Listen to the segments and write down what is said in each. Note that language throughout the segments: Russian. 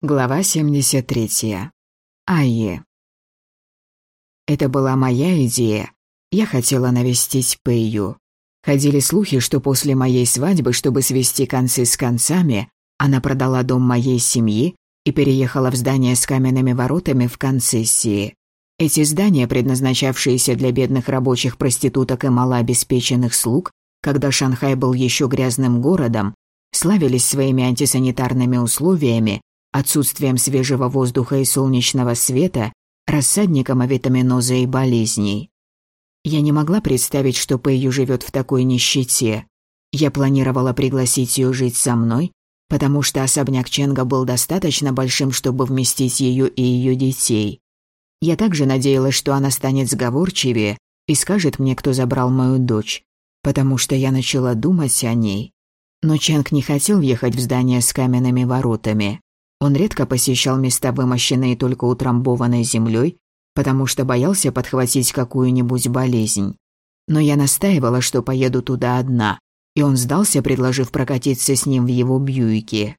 Глава 73. Айе. Это была моя идея. Я хотела навестить Пэйю. Ходили слухи, что после моей свадьбы, чтобы свести концы с концами, она продала дом моей семьи и переехала в здание с каменными воротами в концессии. Эти здания, предназначавшиеся для бедных рабочих проституток и малообеспеченных слуг, когда Шанхай был еще грязным городом, славились своими антисанитарными условиями отсутствием свежего воздуха и солнечного света, рассадником авитаминоза и болезней. Я не могла представить, что Пэйю живет в такой нищете. Я планировала пригласить ее жить со мной, потому что особняк Ченга был достаточно большим, чтобы вместить ее и ее детей. Я также надеялась, что она станет сговорчивее и скажет мне, кто забрал мою дочь, потому что я начала думать о ней. Но Ченг не хотел ехать в здание с каменными воротами. Он редко посещал места, вымощенные только утрамбованной землей, потому что боялся подхватить какую-нибудь болезнь. Но я настаивала, что поеду туда одна, и он сдался, предложив прокатиться с ним в его бьюике.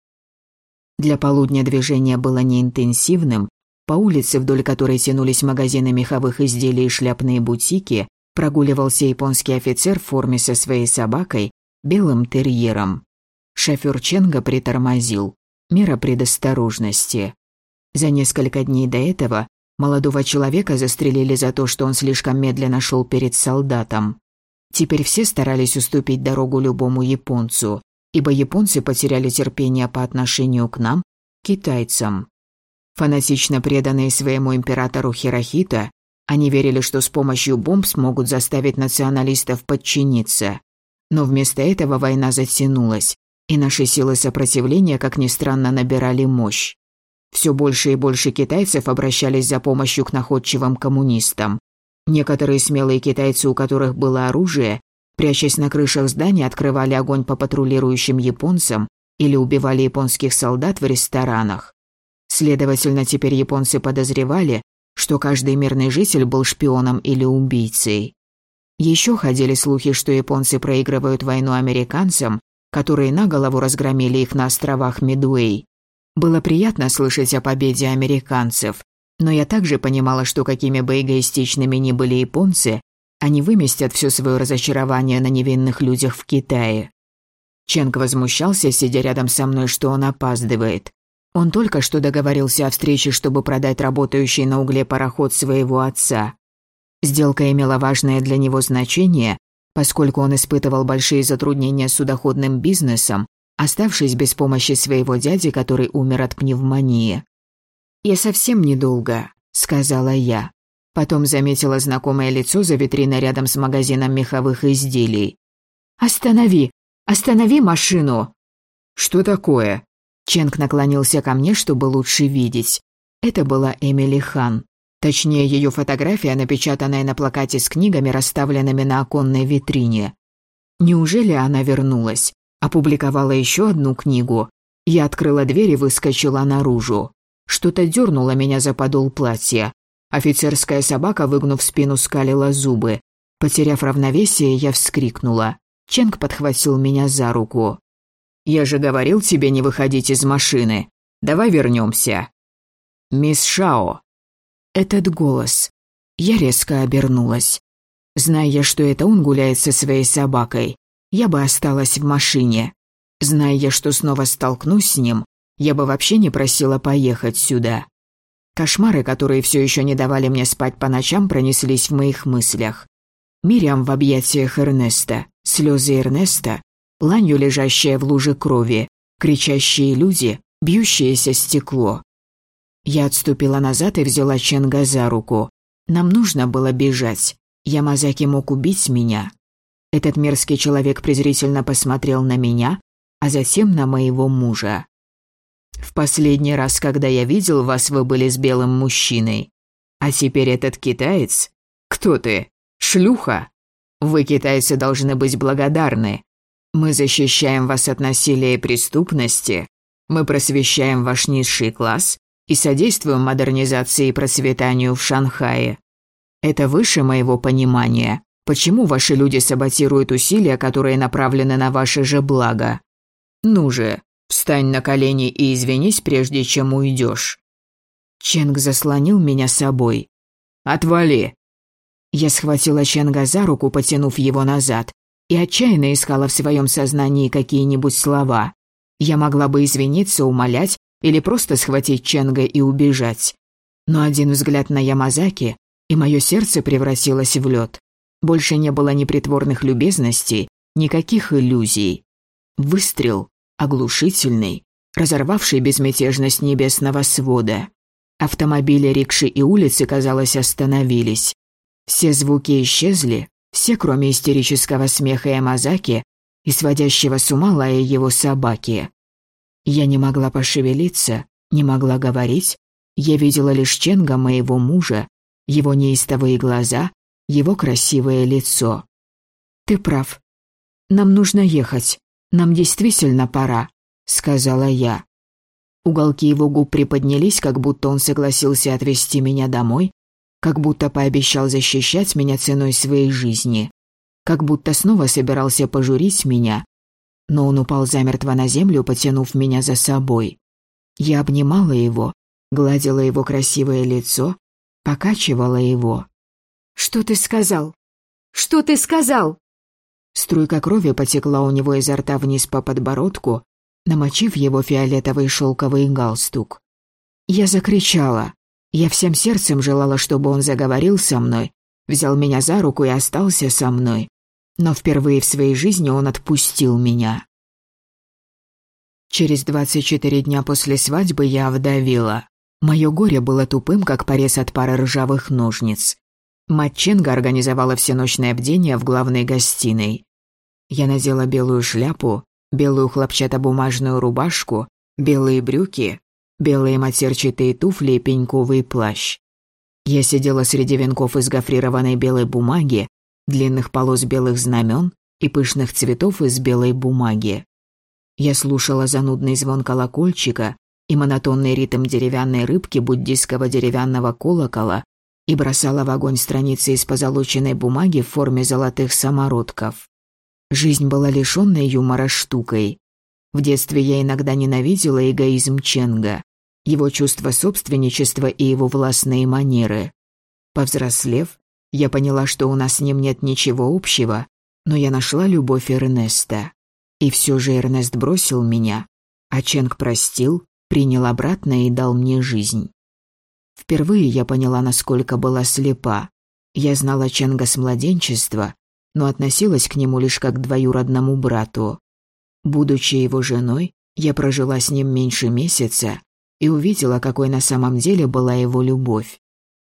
Для полудня движение было неинтенсивным, по улице, вдоль которой тянулись магазины меховых изделий и шляпные бутики, прогуливался японский офицер в форме со своей собакой, белым терьером. Шофёр Ченга притормозил мера предосторожности. За несколько дней до этого молодого человека застрелили за то, что он слишком медленно шел перед солдатом. Теперь все старались уступить дорогу любому японцу, ибо японцы потеряли терпение по отношению к нам, китайцам. Фанатично преданные своему императору Хирохита, они верили, что с помощью бомб смогут заставить националистов подчиниться. Но вместо этого война затянулась, и наши силы сопротивления, как ни странно, набирали мощь. Все больше и больше китайцев обращались за помощью к находчивым коммунистам. Некоторые смелые китайцы, у которых было оружие, прячась на крышах зданий, открывали огонь по патрулирующим японцам или убивали японских солдат в ресторанах. Следовательно, теперь японцы подозревали, что каждый мирный житель был шпионом или убийцей. Еще ходили слухи, что японцы проигрывают войну американцам которые на голову разгромили их на островах Медуэй. Было приятно слышать о победе американцев, но я также понимала, что какими бы эгоистичными ни были японцы, они выместят все свое разочарование на невинных людях в Китае. Ченг возмущался, сидя рядом со мной, что он опаздывает. Он только что договорился о встрече, чтобы продать работающий на угле пароход своего отца. Сделка имела важное для него значение, поскольку он испытывал большие затруднения с судоходным бизнесом, оставшись без помощи своего дяди, который умер от пневмонии. «Я совсем недолго», — сказала я. Потом заметила знакомое лицо за витриной рядом с магазином меховых изделий. «Останови! Останови машину!» «Что такое?» Ченг наклонился ко мне, чтобы лучше видеть. Это была Эмили Хан. Точнее, ее фотография, напечатанная на плакате с книгами, расставленными на оконной витрине. Неужели она вернулась? Опубликовала еще одну книгу. Я открыла дверь и выскочила наружу. Что-то дернуло меня за подол платья. Офицерская собака, выгнув спину, скалила зубы. Потеряв равновесие, я вскрикнула. Ченг подхватил меня за руку. «Я же говорил тебе не выходить из машины. Давай вернемся. «Мисс Шао», этот голос. Я резко обернулась. Зная, что это он гуляет со своей собакой, я бы осталась в машине. Зная, что снова столкнусь с ним, я бы вообще не просила поехать сюда. Кошмары, которые все еще не давали мне спать по ночам, пронеслись в моих мыслях. Мириам в объятиях Эрнеста, слезы Эрнеста, ланью, лежащая в луже крови, кричащие люди, бьющееся стекло. Я отступила назад и взяла Ченга за руку. Нам нужно было бежать. Ямазаки мог убить меня. Этот мерзкий человек презрительно посмотрел на меня, а затем на моего мужа. «В последний раз, когда я видел вас, вы были с белым мужчиной. А теперь этот китаец? Кто ты? Шлюха? Вы, китайцы, должны быть благодарны. Мы защищаем вас от насилия и преступности. Мы просвещаем ваш низший класс и содействуем модернизации и процветанию в Шанхае. Это выше моего понимания. Почему ваши люди саботируют усилия, которые направлены на ваше же благо? Ну же, встань на колени и извинись, прежде чем уйдешь. Ченг заслонил меня собой. «Отвали!» Я схватила Ченга за руку, потянув его назад, и отчаянно искала в своем сознании какие-нибудь слова. Я могла бы извиниться, умолять или просто схватить Ченга и убежать. Но один взгляд на Ямазаки, и мое сердце превратилось в лед. Больше не было ни притворных любезностей, никаких иллюзий. Выстрел, оглушительный, разорвавший безмятежность небесного свода. Автомобили, рикши и улицы, казалось, остановились. Все звуки исчезли, все, кроме истерического смеха Ямазаки и сводящего с ума лая его собаки. Я не могла пошевелиться, не могла говорить. Я видела лишь Ченга, моего мужа, его неистовые глаза, его красивое лицо. «Ты прав. Нам нужно ехать. Нам действительно пора», — сказала я. Уголки его губ приподнялись, как будто он согласился отвезти меня домой, как будто пообещал защищать меня ценой своей жизни, как будто снова собирался пожурить меня, но он упал замертво на землю, потянув меня за собой. Я обнимала его, гладила его красивое лицо, покачивала его. «Что ты сказал? Что ты сказал?» Струйка крови потекла у него изо рта вниз по подбородку, намочив его фиолетовый шелковый галстук. Я закричала. Я всем сердцем желала, чтобы он заговорил со мной, взял меня за руку и остался со мной но впервые в своей жизни он отпустил меня. Через 24 дня после свадьбы я овдовела. Мое горе было тупым, как порез от пары ржавых ножниц. Мать организовала всеночное бдение в главной гостиной. Я надела белую шляпу, белую хлопчатобумажную рубашку, белые брюки, белые матерчатые туфли и пеньковый плащ. Я сидела среди венков из гофрированной белой бумаги, длинных полос белых знамен и пышных цветов из белой бумаги. Я слушала занудный звон колокольчика и монотонный ритм деревянной рыбки буддийского деревянного колокола и бросала в огонь страницы из позолоченной бумаги в форме золотых самородков. Жизнь была лишённой юмора штукой. В детстве я иногда ненавидела эгоизм Ченга, его чувство собственничества и его властные манеры. Повзрослев, я поняла, что у нас с ним нет ничего общего, но я нашла любовь Эрнеста. И все же Эрнест бросил меня, а Ченг простил, принял обратно и дал мне жизнь. Впервые я поняла, насколько была слепа. Я знала Ченга с младенчества, но относилась к нему лишь как к двоюродному брату. Будучи его женой, я прожила с ним меньше месяца и увидела, какой на самом деле была его любовь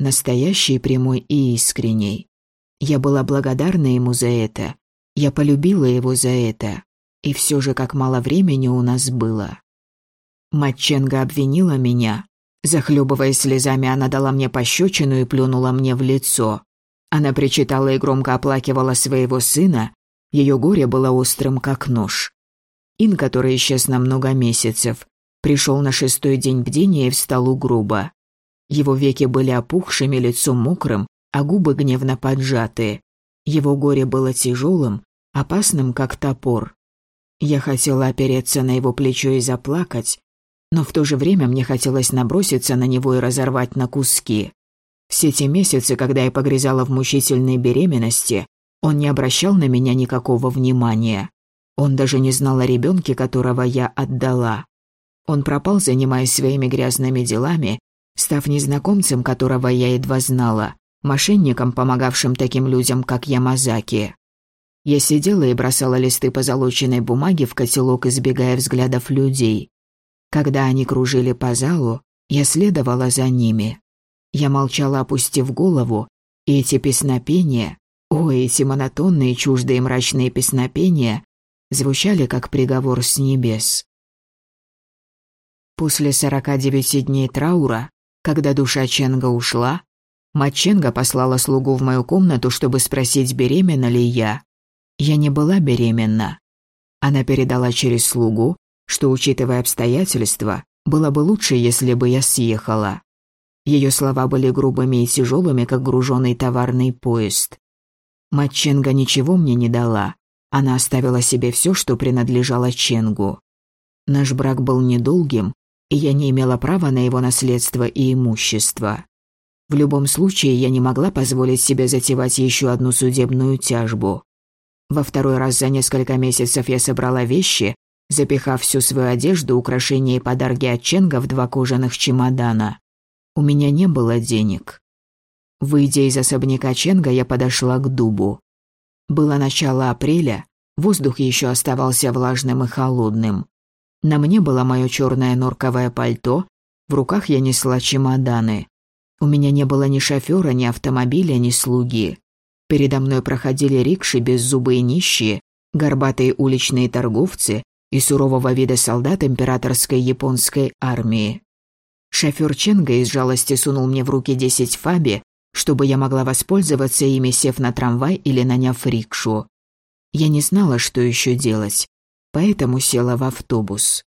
настоящий, прямой и искренний. Я была благодарна ему за это. Я полюбила его за это. И все же, как мало времени у нас было. Мать Ченга обвинила меня. Захлебываясь слезами, она дала мне пощечину и плюнула мне в лицо. Она причитала и громко оплакивала своего сына. Ее горе было острым, как нож. Ин, который исчез на много месяцев, пришел на шестой день бдения и встал у грубо. Его веки были опухшими, лицо мокрым, а губы гневно поджаты. Его горе было тяжелым, опасным, как топор. Я хотела опереться на его плечо и заплакать, но в то же время мне хотелось наброситься на него и разорвать на куски. Все те месяцы, когда я погрязала в мучительной беременности, он не обращал на меня никакого внимания. Он даже не знал о ребенке, которого я отдала. Он пропал, занимаясь своими грязными делами, став незнакомцем, которого я едва знала, мошенником, помогавшим таким людям, как Ямазаки. Я сидела и бросала листы позолоченной бумаги в котелок, избегая взглядов людей. Когда они кружили по залу, я следовала за ними. Я молчала, опустив голову, и эти песнопения, о, эти монотонные, чуждые мрачные песнопения, звучали как приговор с небес. После сорока девяти дней траура когда душа Ченга ушла, мать Ченга послала слугу в мою комнату, чтобы спросить, беременна ли я. Я не была беременна. Она передала через слугу, что, учитывая обстоятельства, было бы лучше, если бы я съехала. Ее слова были грубыми и тяжелыми, как груженный товарный поезд. Мать Ченга ничего мне не дала. Она оставила себе все, что принадлежало Ченгу. Наш брак был недолгим, и я не имела права на его наследство и имущество. В любом случае, я не могла позволить себе затевать еще одну судебную тяжбу. Во второй раз за несколько месяцев я собрала вещи, запихав всю свою одежду, украшения и подарки от Ченга в два кожаных чемодана. У меня не было денег. Выйдя из особняка Ченга, я подошла к дубу. Было начало апреля, воздух еще оставался влажным и холодным. На мне было мое черное норковое пальто, в руках я несла чемоданы. У меня не было ни шофера, ни автомобиля, ни слуги. Передо мной проходили рикши, беззубые нищие, горбатые уличные торговцы и сурового вида солдат императорской японской армии. Шофёр Ченга из жалости сунул мне в руки десять фаби, чтобы я могла воспользоваться ими, сев на трамвай или наняв рикшу. Я не знала, что еще делать, поэтому села в автобус.